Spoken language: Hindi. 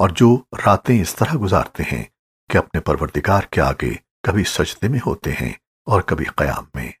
और जो रातें इस तरह गुजारते हैं कि अपने परवरदिगार के आगे कभी सजदे में होते हैं और कभी कयाम में।